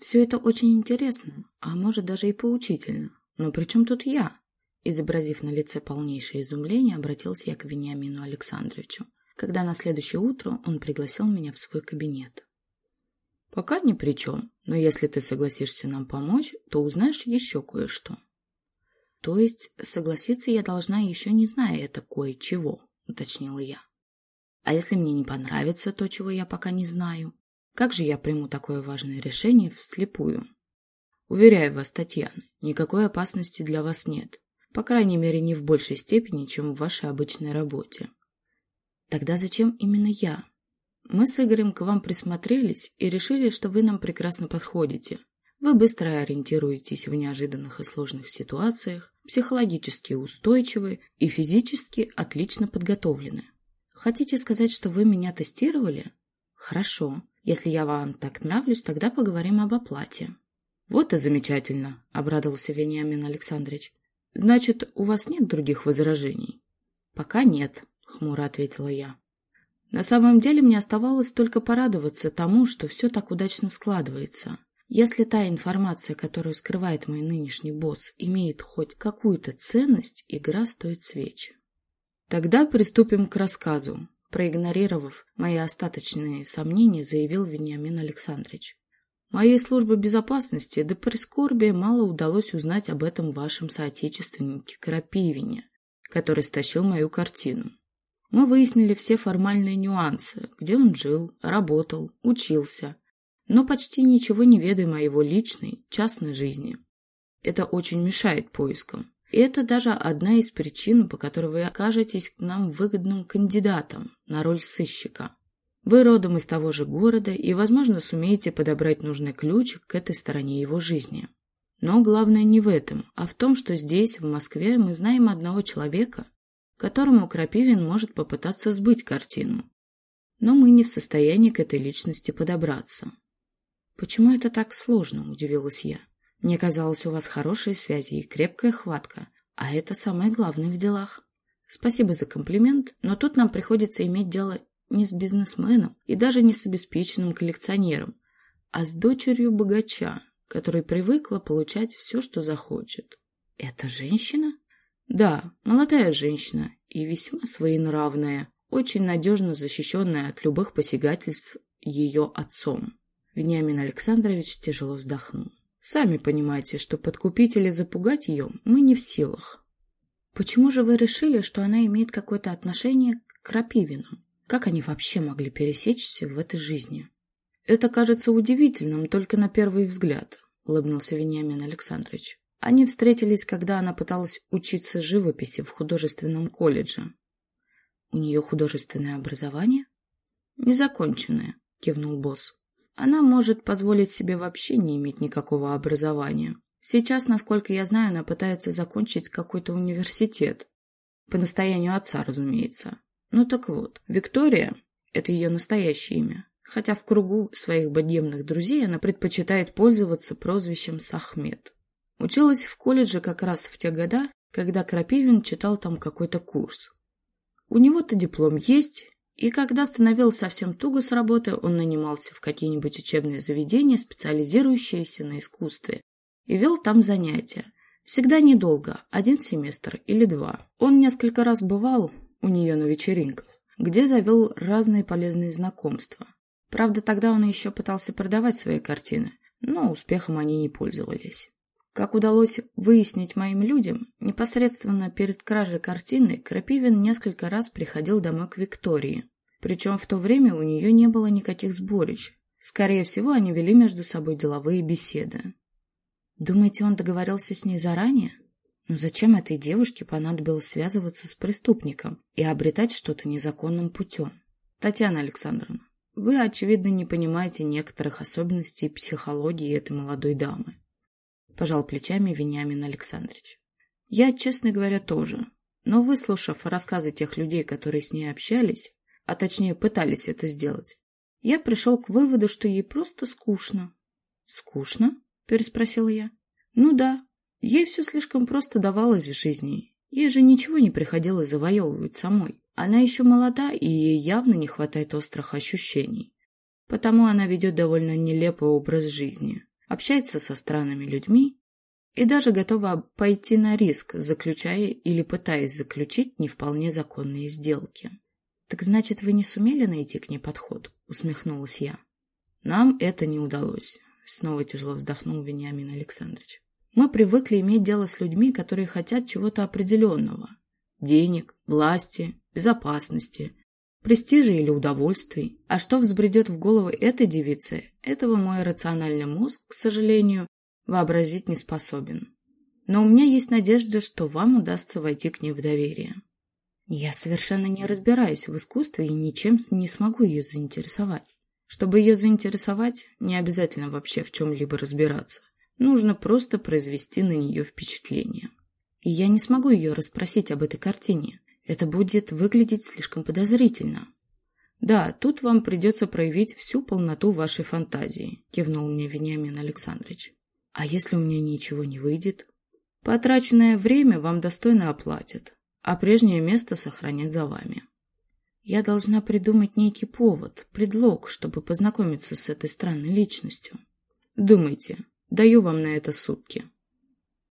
Все это очень интересно, а может даже и поучительно. Но при чем тут я? Изобразив на лице полнейшее изумление, обратился я к Вениамину Александровичу, когда на следующее утро он пригласил меня в свой кабинет. «Пока ни при чем, но если ты согласишься нам помочь, то узнаешь еще кое-что». «То есть согласиться я должна, еще не зная это кое-чего», — уточнила я. «А если мне не понравится то, чего я пока не знаю? Как же я приму такое важное решение вслепую?» «Уверяю вас, Татьяна, никакой опасности для вас нет. По крайней мере, не в большей степени, чем в вашей обычной работе. Тогда зачем именно я? Мы с Игорем к вам присмотрелись и решили, что вы нам прекрасно подходите. Вы быстро ориентируетесь в неожиданных и сложных ситуациях, психологически устойчивы и физически отлично подготовлены. Хотите сказать, что вы меня тестировали? Хорошо. Если я вам так нравлюсь, тогда поговорим об оплате. Вот и замечательно, обрадовался Вениамин Александрович. Значит, у вас нет других возражений? Пока нет, хмуро ответила я. На самом деле мне оставалось только порадоваться тому, что все так удачно складывается. Если та информация, которую скрывает мой нынешний босс, имеет хоть какую-то ценность, игра стоит свечи. Тогда приступим к рассказу. Проигнорировав мои остаточные сомнения, заявил Вениамин Александрович. Моей службе безопасности до прискорбия мало удалось узнать об этом вашем соотечественнике Крапивине, который стащил мою картину. Мы выяснили все формальные нюансы, где он жил, работал, учился, но почти ничего не ведаем о его личной, частной жизни. Это очень мешает поискам. Это даже одна из причин, по которой вы окажетесь нам выгодным кандидатом на роль сыщика. Вы родом из того же города и, возможно, сумеете подобрать нужный ключ к этой стороне его жизни. Но главное не в этом, а в том, что здесь, в Москве, мы знаем одного человека, которому Крапивин может попытаться сбыть картину. Но мы не в состоянии к этой личности подобраться. «Почему это так сложно?» – удивилась я. «Мне казалось, у вас хорошие связи и крепкая хватка, а это самое главное в делах. Спасибо за комплимент, но тут нам приходится иметь дело не с бизнесменом и даже не с обеспеченным коллекционером, а с дочерью богача, которая привыкла получать все, что захочет. Это женщина? Да, молодая женщина и весьма своенравная, очень надежно защищенная от любых посягательств ее отцом. Вениамин Александрович тяжело вздохнул. Сами понимаете, что подкупить или запугать ее мы не в силах. Почему же вы решили, что она имеет какое-то отношение к Крапивину? Как они вообще могли пересечься в этой жизни? Это кажется удивительным только на первый взгляд, улыбнулся Вениамин Александрович. Они встретились, когда она пыталась учиться живописи в художественном колледже. У нее художественное образование? Незаконченное, кивнул босс. Она может позволить себе вообще не иметь никакого образования. Сейчас, насколько я знаю, она пытается закончить какой-то университет. По настоянию отца, разумеется. Ну так вот, Виктория – это ее настоящее имя, хотя в кругу своих богемных друзей она предпочитает пользоваться прозвищем Сахмет. Училась в колледже как раз в те года, когда Крапивин читал там какой-то курс. У него-то диплом есть, и когда становилось совсем туго с работы, он нанимался в какие-нибудь учебные заведения, специализирующиеся на искусстве, и вел там занятия. Всегда недолго, один семестр или два. Он несколько раз бывал, у нее на вечеринках, где завел разные полезные знакомства. Правда, тогда он еще пытался продавать свои картины, но успехом они не пользовались. Как удалось выяснить моим людям, непосредственно перед кражей картины Крапивин несколько раз приходил домой к Виктории. Причем в то время у нее не было никаких сборищ. Скорее всего, они вели между собой деловые беседы. Думаете, он договорился с ней заранее? Но зачем этой девушке понадобилось связываться с преступником и обретать что-то незаконным путем? Татьяна Александровна, вы, очевидно, не понимаете некоторых особенностей психологии этой молодой дамы. Пожал плечами Вениамин Александрович. Я, честно говоря, тоже. Но выслушав рассказы тех людей, которые с ней общались, а точнее пытались это сделать, я пришел к выводу, что ей просто скучно. «Скучно?» – переспросила я. «Ну да, Ей все слишком просто давалось в жизни. Ей же ничего не приходилось завоевывать самой. Она еще молода, и ей явно не хватает острых ощущений. Потому она ведет довольно нелепый образ жизни. Общается со странными людьми и даже готова пойти на риск, заключая или пытаясь заключить не вполне законные сделки. «Так значит, вы не сумели найти к ней подход?» — усмехнулась я. «Нам это не удалось», — снова тяжело вздохнул Вениамин Александрович. «Мы привыкли иметь дело с людьми, которые хотят чего-то определенного. Денег, власти, безопасности, престижа или удовольствий. А что взбредет в голову этой девице, этого мой рациональный мозг, к сожалению, вообразить не способен. Но у меня есть надежда, что вам удастся войти к ней в доверие. Я совершенно не разбираюсь в искусстве и ничем не смогу ее заинтересовать. Чтобы ее заинтересовать, не обязательно вообще в чем-либо разбираться. Нужно просто произвести на нее впечатление. И я не смогу ее расспросить об этой картине. Это будет выглядеть слишком подозрительно. «Да, тут вам придется проявить всю полноту вашей фантазии», – кивнул мне Вениамин Александрович. «А если у меня ничего не выйдет?» «Потраченное время вам достойно оплатят, а прежнее место сохранят за вами». «Я должна придумать некий повод, предлог, чтобы познакомиться с этой странной личностью». «Думайте, даю вам на это сутки».